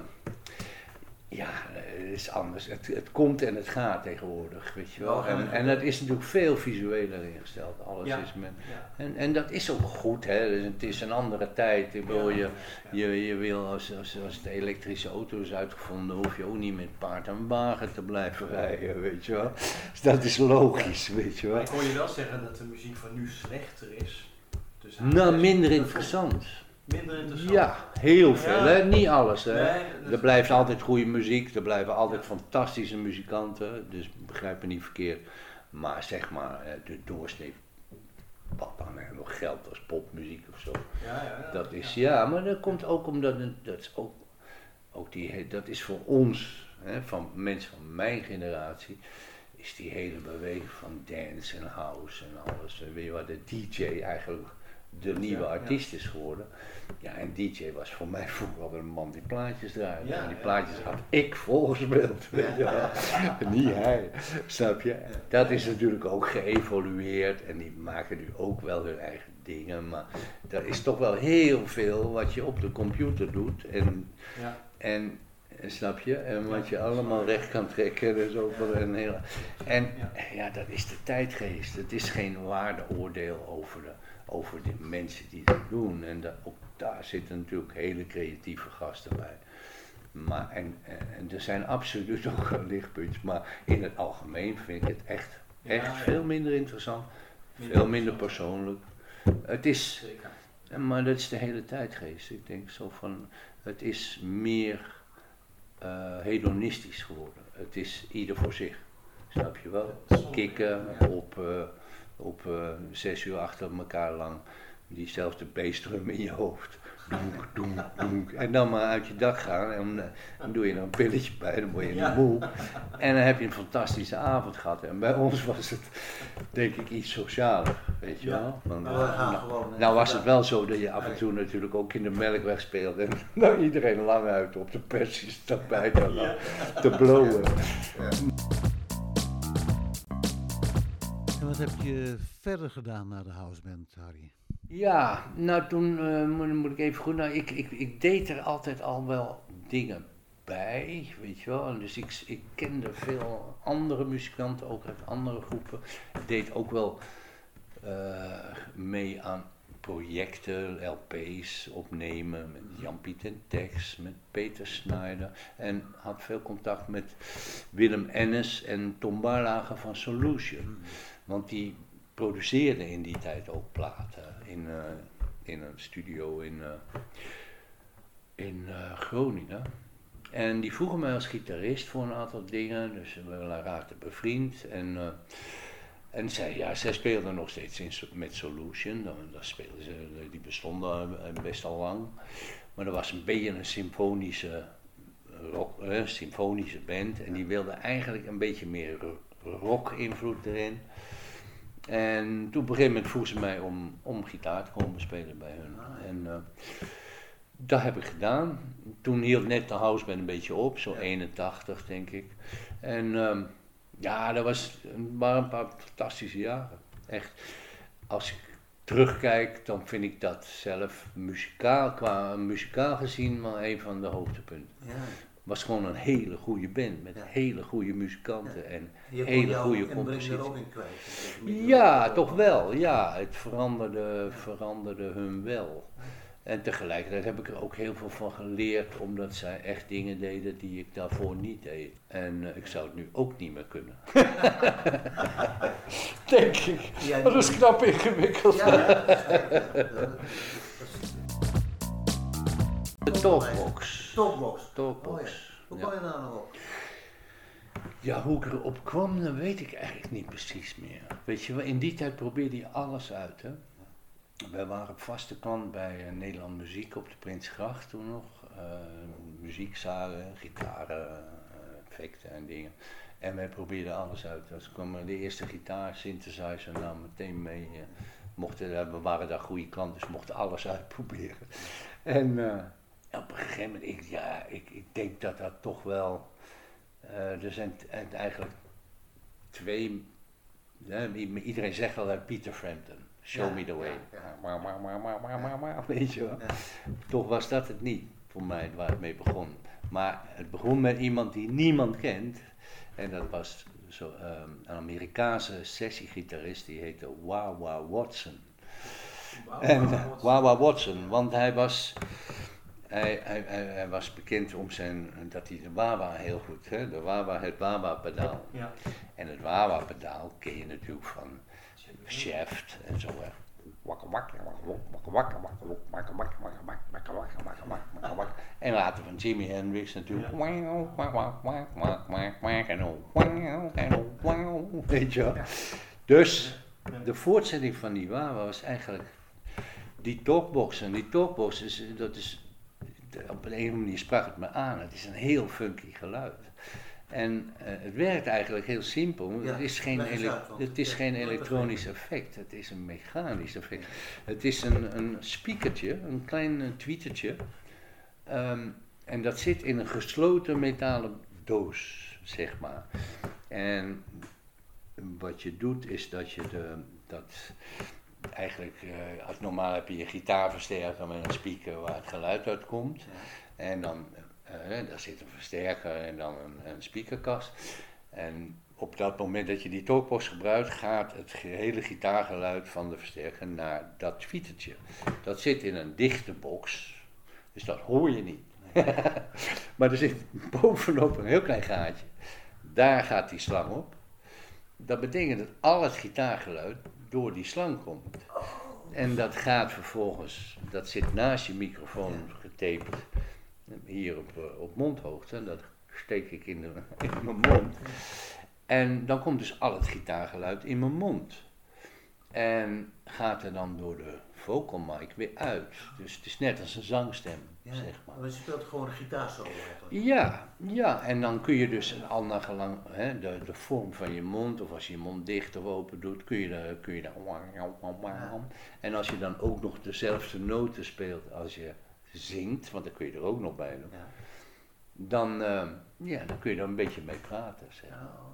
ja, het is anders. Het, het komt en het gaat tegenwoordig, weet je wel. En, en- dat is natuurlijk veel visueler ingesteld. Alles Ja. is Ja. en, en dat is ook goed, hè. Dus het is een andere tijd. Ik bedoel, je, je, je wil, als, als, als de elektrische auto is uitgevonden, hoef je ook niet met paard en wagen te blijven rijden, weet je wel. Dus dat is logisch, weet je Maar wel. ik hoor je wel zeggen dat de muziek van nu slechter is. Dus Nou, minder interessant. Minder interessant. Ja, heel veel, Ja. hè. Niet alles, hè. Nee, Er blijft altijd goede muziek, er blijven altijd fantastische muzikanten, dus begrijp me niet verkeerd. Maar zeg maar, de doorsnee, wat dan hè, nog geld als popmuziek of zo. Ja, ja, ja. Dat is, ja, maar dat komt ook omdat, dat is ook, ook die, dat is voor ons, hè, van mensen van mijn generatie, is die hele beweging van dance en house en alles, weet je wat, de DJ eigenlijk de nieuwe artiest is geworden. Ja, en DJ was voor mij vroeger altijd een man die plaatjes draaide. Ja, en die plaatjes ja. had ik volgespeeld. Niet hij, snap je? Dat is natuurlijk ook geëvolueerd en die maken nu ook wel hun eigen dingen, maar er is toch wel heel veel wat je op de computer doet en, Ja. en snap je? En wat je allemaal recht kan trekken en zo. een hele- En ja, dat is de tijdgeest. Het is geen waardeoordeel over de, over de mensen die dat doen. En ook daar zitten natuurlijk hele creatieve gasten bij. Maar, en, en, en er zijn absoluut ook lichtpuntjes, maar in het algemeen vind ik het echt, Ja, echt ja. veel minder interessant. Minder Veel minder persoonlijk. Het is, Zeker. En, maar dat is de hele tijdgeest. Ik denk zo van, het is meer eh, hedonistisch geworden. Het is ieder voor zich. Snap je wel? Kikken op, eh, op eh, zes uur achter elkaar lang. Diezelfde bassdrum in je hoofd. Doenk, doenk, doenk. En dan maar uit je dak gaan. En eh, dan doe je er een pilletje bij, dan word je niet moe. En dan heb je een fantastische avond gehad. En bij ons was het, denk ik, iets socialer. Weet je wel? Want, nou, gewoon, eh, nou was het ja. wel zo dat je af en toe natuurlijk ook in de melkweg speelde. En nou iedereen lang uit op de persies bij te, te blowen. En wat heb je verder gedaan na de houseband, Harry? Ja, nou toen eh, moet, ik even goed. Nou, ik, ik, ik deed er altijd al wel dingen bij, weet je wel. En dus ik, ik kende veel andere muzikanten, ook uit andere groepen. Ik deed ook wel eh, mee aan projecten, LP's opnemen met Jan-Piet en Tex, met Peter Snyder. En had veel contact met Willem Ennis en Tom Barlager van Solution. Want die produceerden in die tijd ook platen in, eh, in een studio in, eh, in eh, Groningen. En die vroegen mij als gitarist voor een aantal dingen, dus we raakten bevriend. En, en zij, ja, zij speelden nog steeds met Solution, dan, dan speelden ze, die bestonden best al lang. Maar dat was een beetje een symfonische, rock, symfonische band en die wilde eigenlijk een beetje meer rock-invloed erin. En toen op een gegeven moment vroeg ze mij om, om gitaar te komen spelen bij hun. En eh, dat heb ik gedaan. Toen hield net de houseband een beetje op, zo 81 denk ik. En ehm, ja, dat was, waren een paar fantastische jaren. Echt, als ik terugkijk, dan vind ik dat zelf muzikaal, qua muzikaal gezien wel een van de hoogtepunten. Ja. Was gewoon een hele goede band met Ja. hele goede muzikanten en hele goede inbreng compositie. ook in kwijt. Dat is Ja, toch wel. Ja, het veranderde, veranderde hun wel. En tegelijkertijd heb ik er ook heel veel van geleerd, omdat zij echt dingen deden die ik daarvoor niet deed. En eh, ik zou het nu ook niet meer kunnen. Denk ik. Dat is knap ingewikkeld. De talkbox. Talkbox. Talkbox. Oh ja. Hoe Ja. kwam je daar nou op? Ja, hoe ik erop kwam, dat weet ik eigenlijk niet precies meer. Weet je wel, in die tijd probeerde je alles uit, hè. Wij waren op vaste klant bij eh, Nederland Muziek op de Prinsgracht toen nog. eh, muziekzalen, gitaren, eh, effecten en dingen. En wij probeerden alles uit. Dus kwam de eerste gitaar, synthesizer, nou meteen mee. mochten, we waren daar goede klanten, dus mochten alles uitproberen. En eh, op een gegeven moment, ik, ja, ik, ik denk dat dat toch wel... eh, er zijn eigenlijk twee... iedereen zegt wel dat Peter Frampton, Show Ja, Me The Way. ja, ja. Maar, maar, maar, maar, maar, maar, maar, weet je wel. Ja. Toch was dat het niet, voor mij, waar het mee begon. Maar het begon met iemand die niemand kent. En dat was zo, ehm, een Amerikaanse sessiegitarist, die heette Wawa Watson. En eh, Wawa Watson, want hij was, hij, hij, was bekend om zijn, dat hij de Wawa heel goed, hè, de Wawa, het Wawa-pedaal. Ja. En het Wawa-pedaal ken je natuurlijk van Shaft en zo. Hè. En later van Jimmy Hendrix natuurlijk. Weet je Dus de voortzetting van die Wawa was eigenlijk die talkbox. En die talkbox is, dat is op een of andere manier sprak het me aan. Het is een heel funky geluid. En eh, het werkt eigenlijk heel simpel. Ja, het is, geen, het is geen elektronisch effect, het is een mechanisch effect. Het is een, een speakertje, een klein eh, tweetertje. Ehm, en dat zit in een gesloten metalen doos, zeg maar. En wat je doet is dat je de, dat eigenlijk, eh, als normaal heb je je gitaarversterker met een speaker waar het geluid uit komt. En dan, eh, daar zit een versterker en dan een, een speakerkast. En op dat moment dat je die talkbox gebruikt, gaat het gehele gitaargeluid van de versterker naar dat tweetertje. Dat zit in een dichte box, dus dat hoor je niet. maar er zit bovenop een heel klein gaatje. Daar gaat die slang op. Dat betekent dat al het gitaargeluid door die slang komt. En dat gaat vervolgens, dat zit naast je microfoon getaped, hier op, eh, op mondhoogte. En dat steek ik in, de, in mijn mond. En dan komt dus al het gitaargeluid in mijn mond. En gaat er dan door de vocal mic weer uit. Dus het is net als een zangstem, Ja, zeg maar. maar je speelt gewoon een gitaarsolo. eigenlijk. Ja, ja, en dan kun je dus al naar gelang hè, de, de vorm van je mond, of als je je mond dicht of open doet, kun je, daar- kun je daar. En als je dan ook nog dezelfde noten speelt als je zingt, want dan kun je er ook nog bij doen, Ja. dan, eh, ja, dan kun je er een beetje mee praten. Zeg. Oh, ja.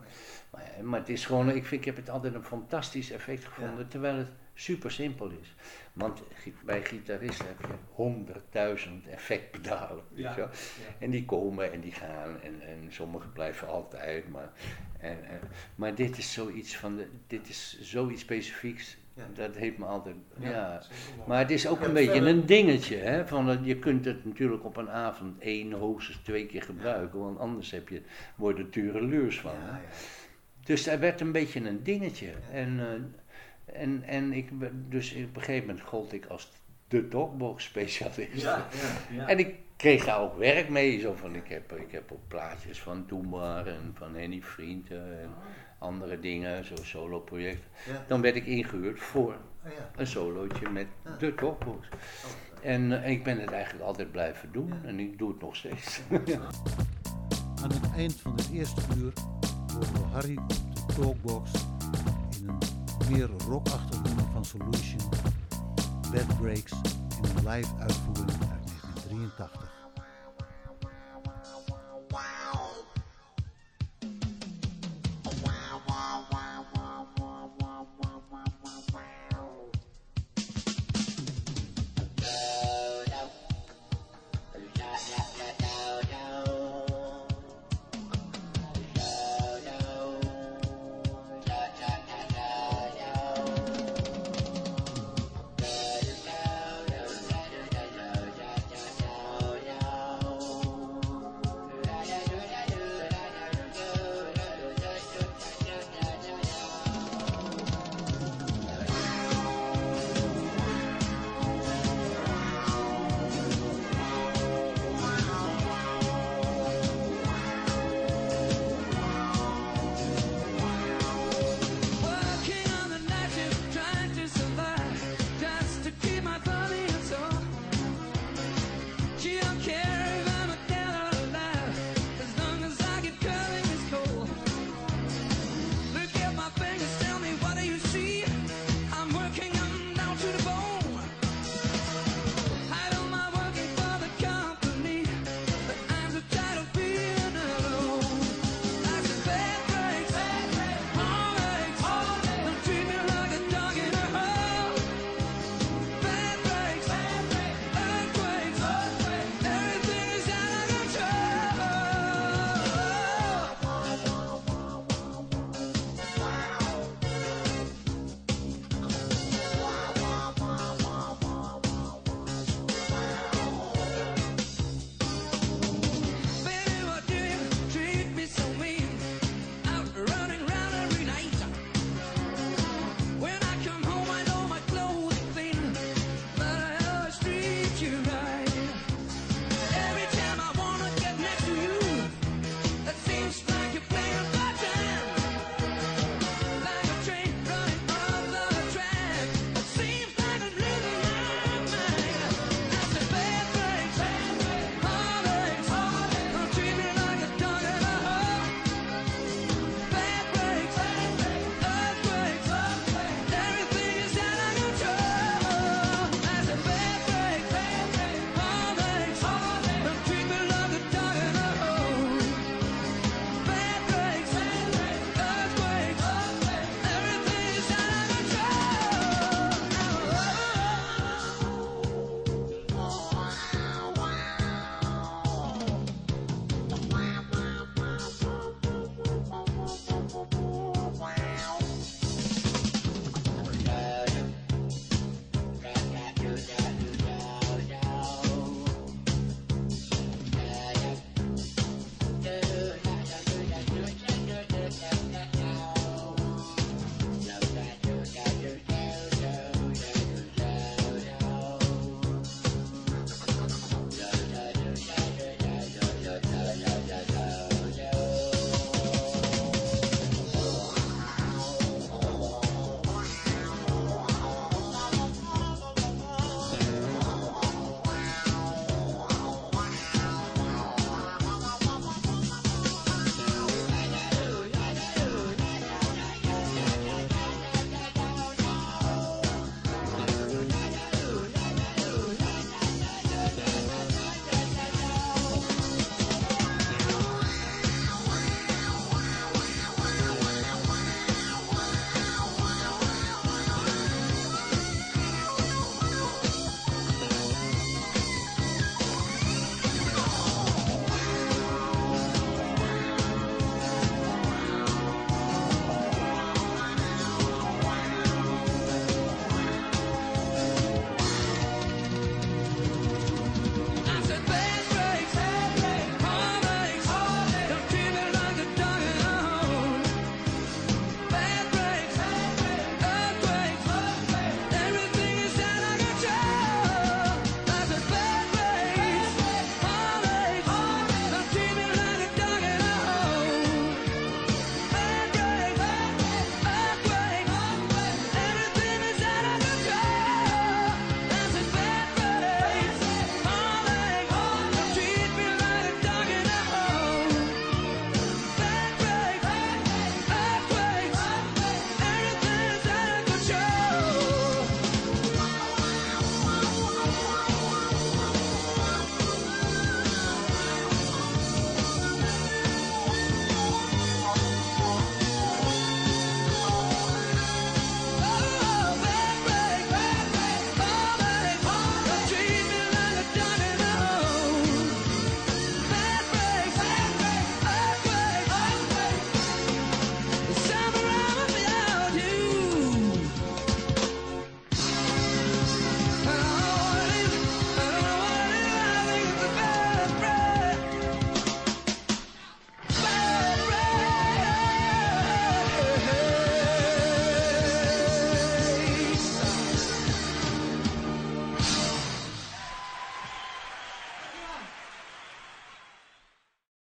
Maar, ja, maar het is gewoon, ik, vind, ik heb het altijd een fantastisch effect gevonden, terwijl het super simpel is. Want bij gitaristen heb je honderdduizend effectpedalen. ja. En die komen en die gaan en, en sommige blijven altijd. Maar, en, en- maar dit is zoiets van, de, dit is zoiets specifieks. Ja. Dat heeft me altijd, ja. Maar het is ook een beetje verder- een dingetje, hè? Van, je kunt het natuurlijk op een avond één, hoogstens twee keer gebruiken, want anders heb je, word je er dure leurs van. Ja. Dus hij werd een beetje een dingetje. En, eh, en, en ik, dus op een gegeven moment gold ik als de dogbox specialist. Ja, ja, ja. En ik kreeg daar ook werk mee. Zo van, ik, heb, ik heb ook plaatjes van Doe Maar en van Henny Vrienden en andere dingen, zo solo projecten. Ja. Dan werd ik ingehuurd voor Oh, ja. een solootje met de dogbox. Oh, En eh, ik ben het eigenlijk altijd blijven doen en ik doe het nog steeds. Aan het eind van het eerste uur horen we Harry op de talkbox in een meer rockachtig nummer van Solution, Bad Breaks in een live uitvoering uit 1983.